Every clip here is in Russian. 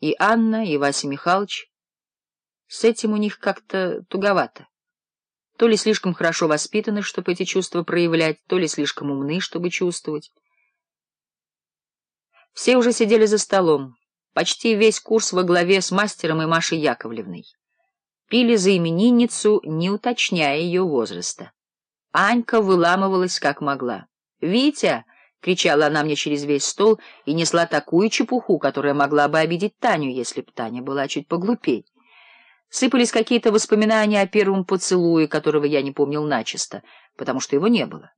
и Анна, и Вася Михайлович. С этим у них как-то туговато. То ли слишком хорошо воспитаны, чтобы эти чувства проявлять, то ли слишком умны, чтобы чувствовать. Все уже сидели за столом, почти весь курс во главе с мастером и Машей Яковлевной. Пили за именинницу, не уточняя ее возраста. Анька выламывалась как могла. «Витя!» Кричала она мне через весь стол и несла такую чепуху, которая могла бы обидеть Таню, если б Таня была чуть поглупей. Сыпались какие-то воспоминания о первом поцелуе, которого я не помнил начисто, потому что его не было.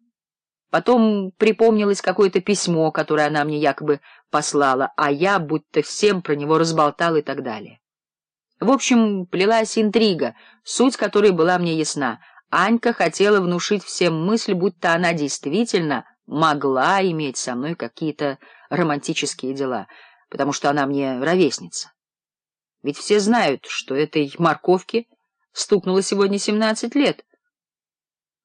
Потом припомнилось какое-то письмо, которое она мне якобы послала, а я будто всем про него разболтал и так далее. В общем, плелась интрига, суть которой была мне ясна. Анька хотела внушить всем мысль, будто она действительно могла иметь со мной какие-то романтические дела, потому что она мне ровесница. Ведь все знают, что этой морковке стукнуло сегодня 17 лет.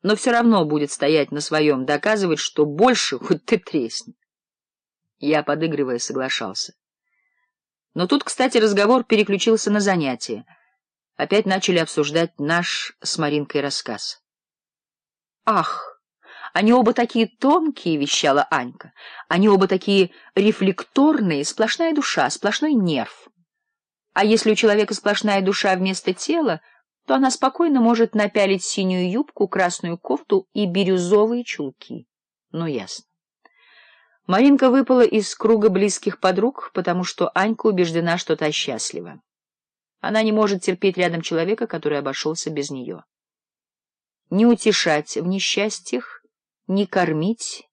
Но все равно будет стоять на своем, доказывать, что больше хоть ты тресни. Я, подыгрывая, соглашался. Но тут, кстати, разговор переключился на занятия. Опять начали обсуждать наш с Маринкой рассказ. «Ах!» Они оба такие тонкие, — вещала Анька. Они оба такие рефлекторные, сплошная душа, сплошной нерв. А если у человека сплошная душа вместо тела, то она спокойно может напялить синюю юбку, красную кофту и бирюзовые чулки. Ну, ясно. Маринка выпала из круга близких подруг, потому что Анька убеждена, что та счастлива. Она не может терпеть рядом человека, который обошелся без нее. Не утешать в несчастьях, не кормить,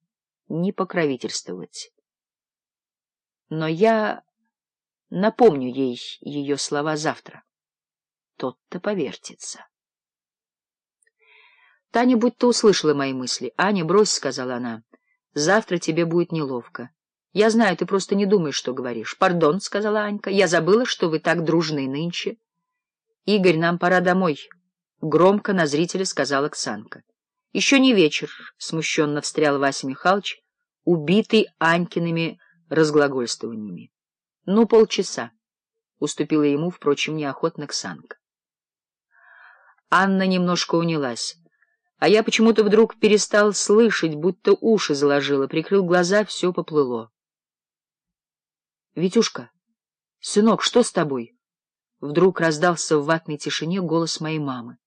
не покровительствовать. Но я напомню ей ее слова завтра. Тот-то повертится. Таня будто услышала мои мысли. — Аня, брось, — сказала она. — Завтра тебе будет неловко. Я знаю, ты просто не думаешь, что говоришь. — Пардон, — сказала Анька. — Я забыла, что вы так дружны нынче. — Игорь, нам пора домой, — громко на зрителя сказала Оксанка. — Еще не вечер, — смущенно встрял Вася Михайлович, убитый Анькиными разглагольствованиями. — Ну, полчаса, — уступила ему, впрочем, неохотно Ксанка. Анна немножко унялась, а я почему-то вдруг перестал слышать, будто уши заложила, прикрыл глаза, все поплыло. — Витюшка, сынок, что с тобой? Вдруг раздался в ватной тишине голос моей мамы.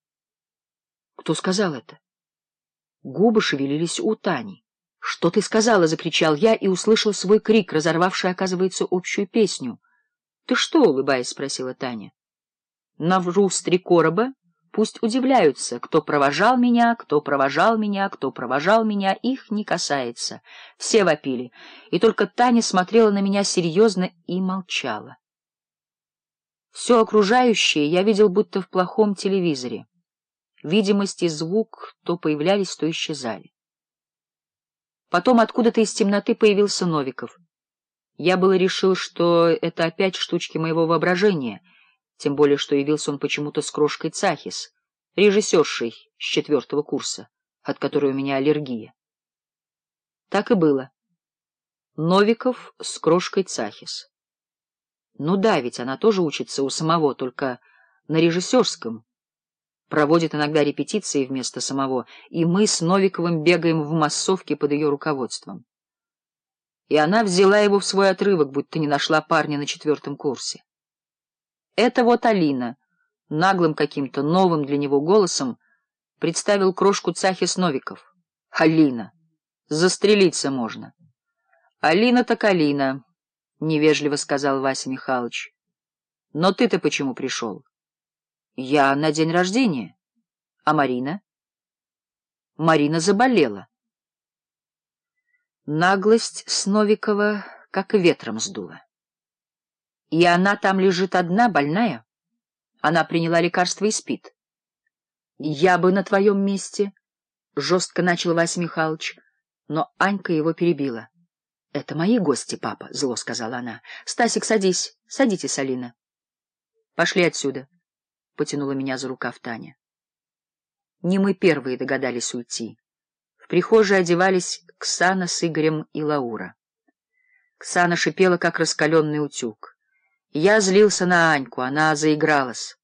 — Кто сказал это? Губы шевелились у Тани. «Что ты сказала?» — закричал я и услышал свой крик, разорвавший, оказывается, общую песню. «Ты что?» — улыбаясь, спросила Таня. «Навру с три короба. Пусть удивляются, кто провожал меня, кто провожал меня, кто провожал меня, их не касается». Все вопили, и только Таня смотрела на меня серьезно и молчала. Все окружающее я видел будто в плохом телевизоре видимость и звук то появлялись, то исчезали. Потом откуда-то из темноты появился Новиков. Я было решил, что это опять штучки моего воображения, тем более, что явился он почему-то с крошкой Цахис, режиссершей с четвертого курса, от которой у меня аллергия. Так и было. Новиков с крошкой Цахис. Ну да, ведь она тоже учится у самого, только на режиссерском, проводит иногда репетиции вместо самого, и мы с Новиковым бегаем в массовке под ее руководством. И она взяла его в свой отрывок, будто не нашла парня на четвертом курсе. Это вот Алина, наглым каким-то новым для него голосом, представил крошку Цахис Новиков. Алина! Застрелиться можно. Алина так Алина, — невежливо сказал Вася Михайлович. Но ты-то почему пришел? Я на день рождения. А Марина? Марина заболела. Наглость Сновикова как ветром сдула. И она там лежит одна, больная. Она приняла лекарство и спит. Я бы на твоем месте, — жестко начал Вась Михайлович, но Анька его перебила. — Это мои гости, папа, — зло сказала она. — Стасик, садись. Садитесь, Алина. Пошли отсюда. — потянула меня за рукав Таня. Не мы первые догадались уйти. В прихожей одевались Ксана с Игорем и Лаура. Ксана шипела, как раскаленный утюг. Я злился на Аньку, она заигралась.